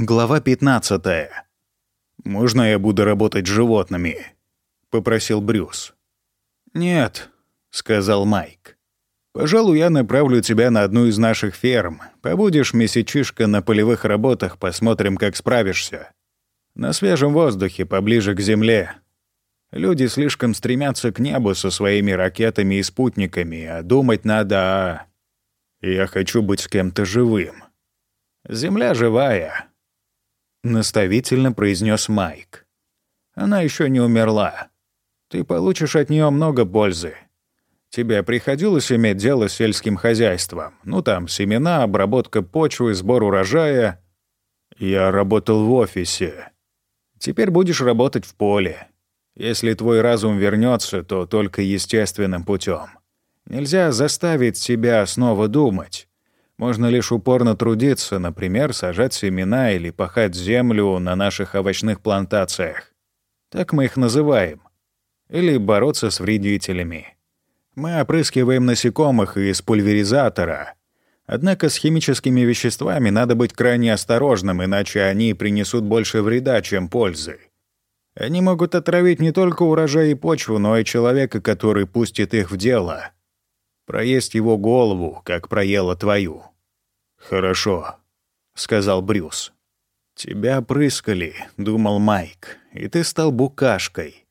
Глава 15. «Можно я буду работать с животными?» — попросил Брюс. «Нет», — сказал Майк. «Пожалуй, я направлю тебя на одну из наших ферм. Побудешь месячишко на полевых работах, посмотрим, как справишься. На свежем воздухе, поближе к земле. Люди слишком стремятся к небу со своими ракетами и спутниками, а думать надо о... Я хочу быть с кем-то живым. Земля живая, — наставительно произнес Майк. «Она еще не умерла. Ты получишь от нее много пользы. Тебе приходилось иметь дело с сельским хозяйством? Ну там, семена, обработка почвы, сбор урожая. Я работал в офисе. Теперь будешь работать в поле. Если твой разум вернется, то только естественным путем. Нельзя заставить себя снова думать. Можно лишь упорно трудиться, например, сажать семена или пахать землю на наших овощных плантациях. Так мы их называем. Или бороться с вредителями. Мы опрыскиваем насекомых из пульверизатора. Однако с химическими веществами надо быть крайне осторожным, иначе они принесут больше вреда, чем пользы. Они могут отравить не только урожай и почву, но и человека, который пустит их в дело. Проесть его голову, как проела твою. «Хорошо», — сказал Брюс. «Тебя опрыскали», — думал Майк, — «и ты стал букашкой.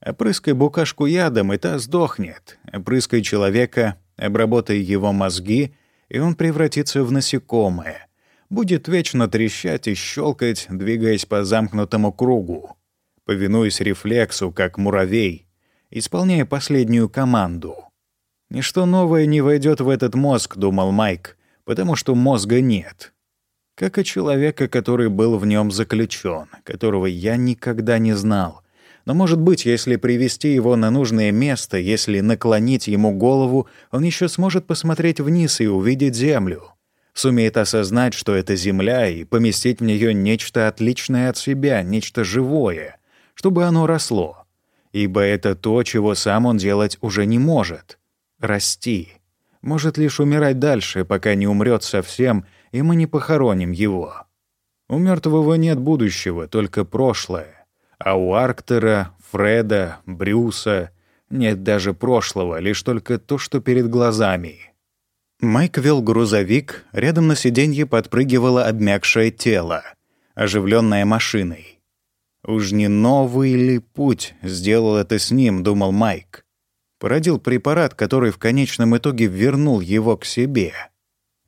Опрыскай букашку ядом, и та сдохнет. Опрыскай человека, обработай его мозги, и он превратится в насекомое. Будет вечно трещать и щелкать, двигаясь по замкнутому кругу, повинуясь рефлексу, как муравей, исполняя последнюю команду. Ничто новое не войдет в этот мозг, думал Майк, потому что мозга нет. Как и человека, который был в нем заключен, которого я никогда не знал. Но, может быть, если привести его на нужное место, если наклонить ему голову, он еще сможет посмотреть вниз и увидеть землю. Сумеет осознать, что это земля, и поместить в нее нечто отличное от себя, нечто живое, чтобы оно росло. Ибо это то, чего сам он делать уже не может — расти может лишь умирать дальше, пока не умрет совсем, и мы не похороним его. У мертвого нет будущего, только прошлое. А у Арктера, Фреда, Брюса нет даже прошлого, лишь только то, что перед глазами. Майк вел грузовик, рядом на сиденье подпрыгивало обмякшее тело, оживленное машиной. «Уж не новый ли путь сделал это с ним?» — думал Майк породил препарат, который в конечном итоге вернул его к себе.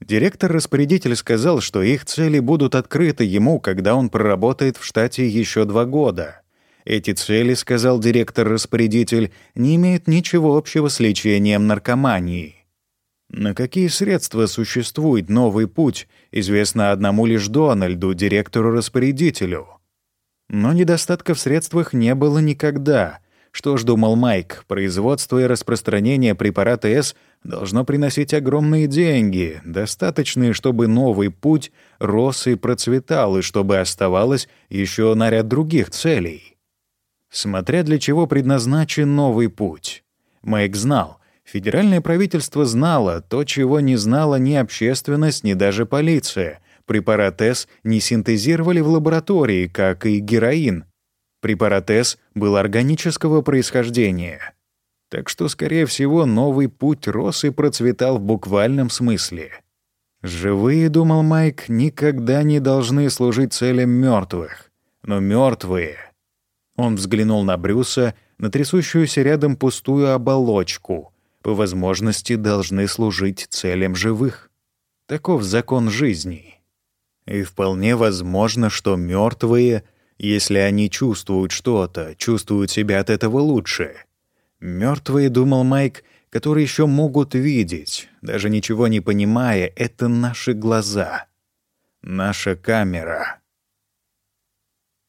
Директор-распорядитель сказал, что их цели будут открыты ему, когда он проработает в штате еще два года. Эти цели, сказал директор-распорядитель, не имеют ничего общего с лечением наркомании. На какие средства существует новый путь, известно одному лишь Дональду, директору-распорядителю. Но недостатка в средствах не было никогда — что ж, думал Майк, производство и распространение препарата С должно приносить огромные деньги, достаточные, чтобы новый путь рос и процветал, и чтобы оставалось еще на ряд других целей. Смотря для чего предназначен новый путь. Майк знал, федеральное правительство знало то, чего не знала ни общественность, ни даже полиция. Препарат С не синтезировали в лаборатории, как и героин — Препарат С был органического происхождения. Так что, скорее всего, новый путь рос и процветал в буквальном смысле. Живые, думал Майк, никогда не должны служить целям мертвых. Но мертвые. Он взглянул на Брюса, на трясущуюся рядом пустую оболочку. По возможности должны служить целям живых. Таков закон жизни. И вполне возможно, что мертвые если они чувствуют что-то, чувствуют себя от этого лучше. Мертвые, думал Майк, которые еще могут видеть, даже ничего не понимая, это наши глаза. Наша камера.